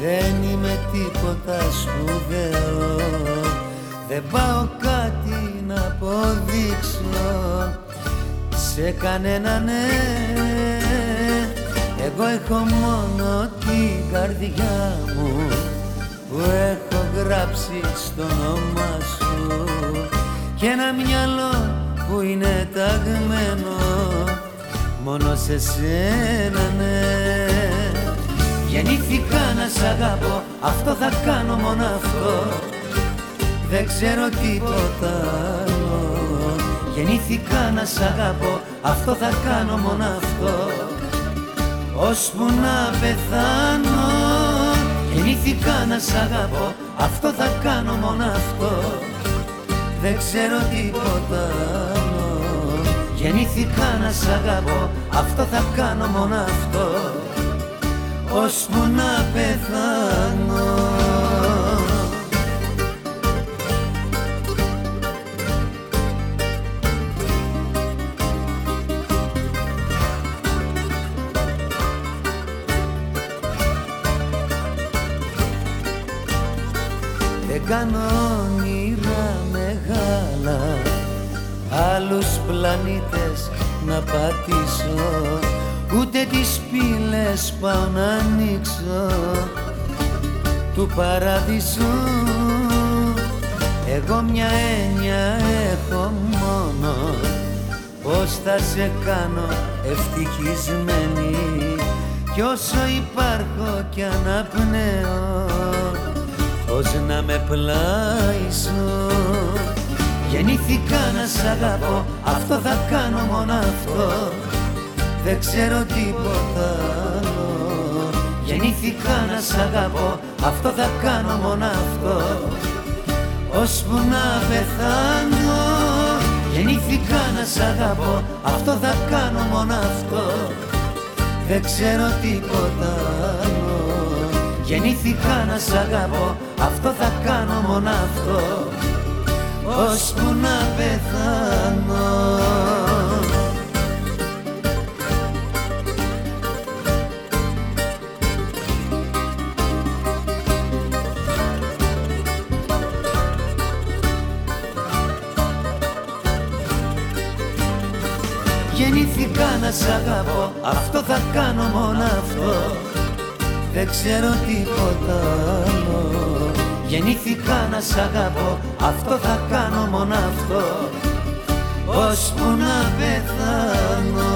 δεν είμαι τίποτα σπουδαίο. Δεν πάω κάτι να αποδείξω σε κανένα ναι. Εγώ έχω μόνο την καρδιά μου που έχω γράψει στο όνομα σου. Και ένα μυαλό που είναι ταγμένο μόνο σε σένα ναι Γεννήθηκα να σ' αγαπώ, αυτό θα κάνω μόνο αυτό. Δεν ξέρω τίποτα άλλο. Γεννήθηκα να σ' αγαπώ, αυτό θα κάνω μόνο αυτό. Ώσπου να πεθάνω. Γεννήθηκα να σ' αγαπώ, αυτό θα κάνω μόνο αυτό. Δεν ξέρω τίποτα άλλο. Γεννήθηκα να σ' αγαπώ, αυτό θα κάνω μόνο αυτό ώσπου να πεθάνω. Δεν κάνω όνειρα μεγάλα άλλους πλανήτες να πατήσω Ούτε τις πύλες πάω να ανοίξω του παραδείσου. Εγώ μια έννοια έχω μόνο Πώς θα σε κάνω ευτυχισμένη. Κι όσο υπάρχω κι αναπνέω Πώς να με πλάισω Γεννήθηκα να σ' αγαπώ Αυτό θα κάνω μόνο αυτό δεν ξέρω τίποτα άλλο. Γεννήθηκα να σ' αγαπώ, αυτό θα κάνω μόνο αυτό. Ώσπου να πεθάνω. Γεννήθηκα να σ' αγαπώ, αυτό θα κάνω μόνο αυτό. Δεν ξέρω τίποτα άλλο. Γεννήθηκα να σ' αγαπώ, αυτό θα κάνω μόνο αυτό. Ώσπου να πεθάνω Γεννήθηκα να σ' αγαπώ, αυτό θα κάνω μόνο αυτό. Δεν ξέρω τίποτα άλλο. Γεννήθηκα να σ' αγαπώ, αυτό θα κάνω μόνο αυτό. Ώσπου να πεθάνω